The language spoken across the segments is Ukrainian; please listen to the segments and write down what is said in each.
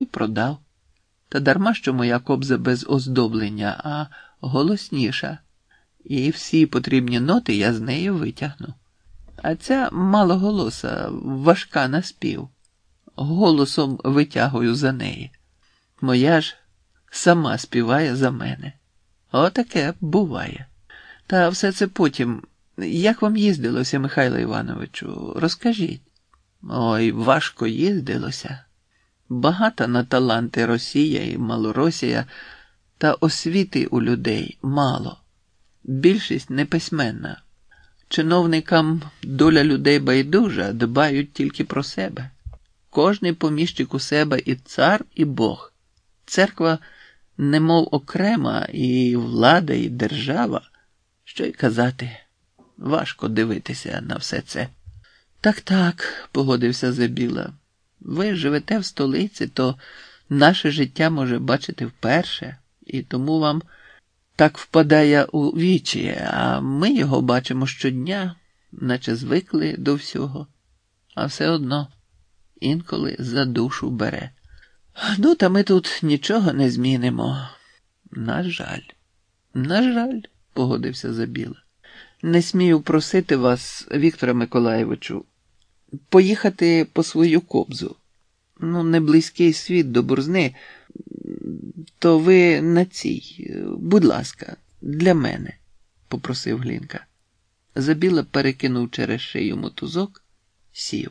і продав. Та дарма що моя кобза без оздоблення, а голосніша. І всі потрібні ноти я з неї витягну. А ця малоголоса, важка на спів. Голосом витягую за неї. Моя ж сама співає за мене. Отаке буває. Та все це потім. Як вам їздилося, Михайло Івановичу? Розкажіть. Ой, важко їздилося. Багата на таланти Росія і Малоросія, та освіти у людей мало. Більшість неписьменна. Чиновникам доля людей байдужа, дбають тільки про себе. Кожний поміщик у себе і цар, і Бог. Церква немов окрема, і влада, і держава. Що й казати, важко дивитися на все це. Так, так, погодився Забіла. Ви живете в столиці, то наше життя може бачити вперше, і тому вам так впадає у вічі, а ми його бачимо щодня, наче звикли до всього, а все одно інколи за душу бере. Ну, та ми тут нічого не змінимо. На жаль, на жаль, погодився Забіла. Не смію просити вас, Віктора Миколаєвичу, поїхати по свою кобзу. Ну, не близький світ до бурзни, то ви на цій, будь ласка, для мене, попросив Глінка. Забіла перекинув через шию мотузок, сів.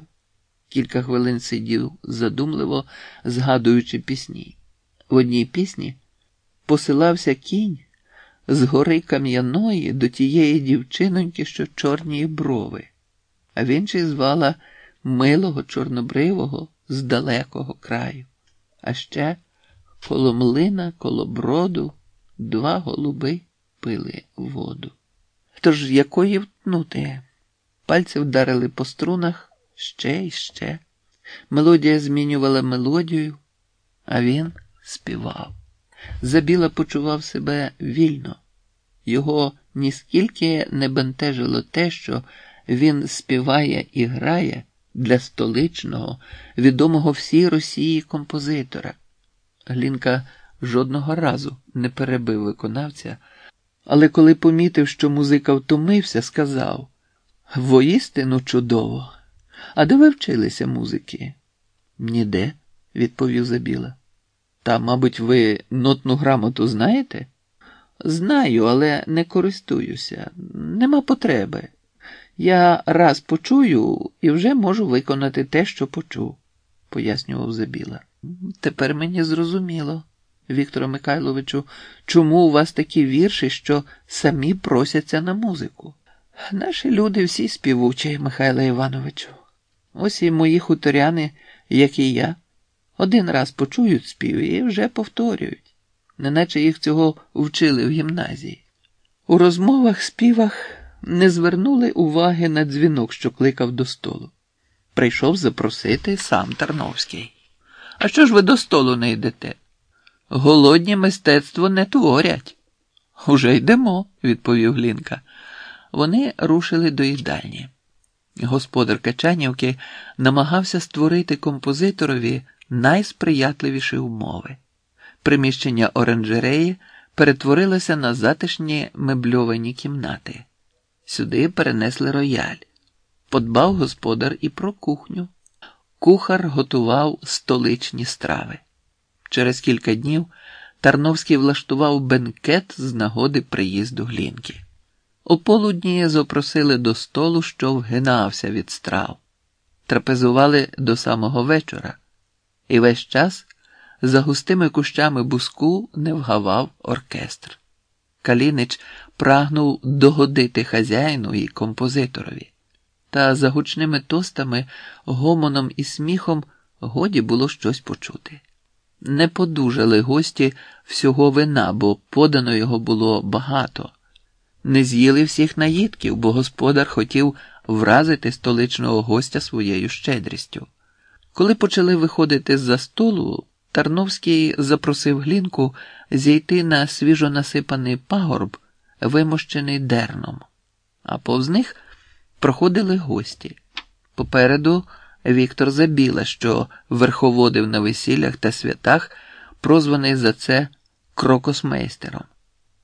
Кілька хвилин сидів задумливо, згадуючи пісні. В одній пісні посилався кінь з гори кам'яної до тієї дівчиноньки, що чорні брови, а в іншій звала милого чорнобривого з далекого краю. А ще коло млина, коло броду два голуби пили воду. Тож якої втнути? Пальці вдарили по струнах ще й ще. Мелодія змінювала мелодію, а він співав. Забіла почував себе вільно. Його ніскільки не бентежило те, що він співає і грає для столичного, відомого всій Росії композитора. Глінка жодного разу не перебив виконавця, але коли помітив, що музика втомився, сказав воістину чудово. А де ви вчилися музики? Ніде, відповів Забіла. Та, мабуть, ви нотну грамоту знаєте? Знаю, але не користуюся. Нема потреби. Я раз почую і вже можу виконати те, що почув, пояснював Забіла. Тепер мені зрозуміло, Віктору Михайловичу, чому у вас такі вірші, що самі просяться на музику. Наші люди всі співучі, Михайло Івановичу. Ось і мої хуторяни, як і я, один раз почують спів і вже повторюють, неначе їх цього вчили в гімназії. У розмовах, співах не звернули уваги на дзвінок, що кликав до столу. Прийшов запросити сам Тарновський. А що ж ви до столу не йдете? Голодні мистецтво не творять. Уже йдемо, відповів Глінка. Вони рушили до їдальні. Господар Качанівки намагався створити композиторові найсприятливіші умови. Приміщення оранжереї перетворилося на затишні мебльовані кімнати. Сюди перенесли рояль. Подбав господар і про кухню. Кухар готував столичні страви. Через кілька днів Тарновський влаштував бенкет з нагоди приїзду Глінки. У полудні запросили до столу, що вгинався від страв. Трапезували до самого вечора, і весь час за густими кущами буску не вгавав оркестр. Калінич прагнув догодити хазяїну і композиторові, та за гучними тостами, гомоном і сміхом годі було щось почути. Не подужали гості всього вина, бо подано його було багато. Не з'їли всіх наїдків, бо господар хотів вразити столичного гостя своєю щедрістю. Коли почали виходити з-за столу, Тарновський запросив Глінку зійти на свіжо насипаний пагорб, вимощений дерном, а повз них проходили гості. Попереду Віктор Забіла, що верховодив на весіллях та святах, прозваний за це крокосмейстером.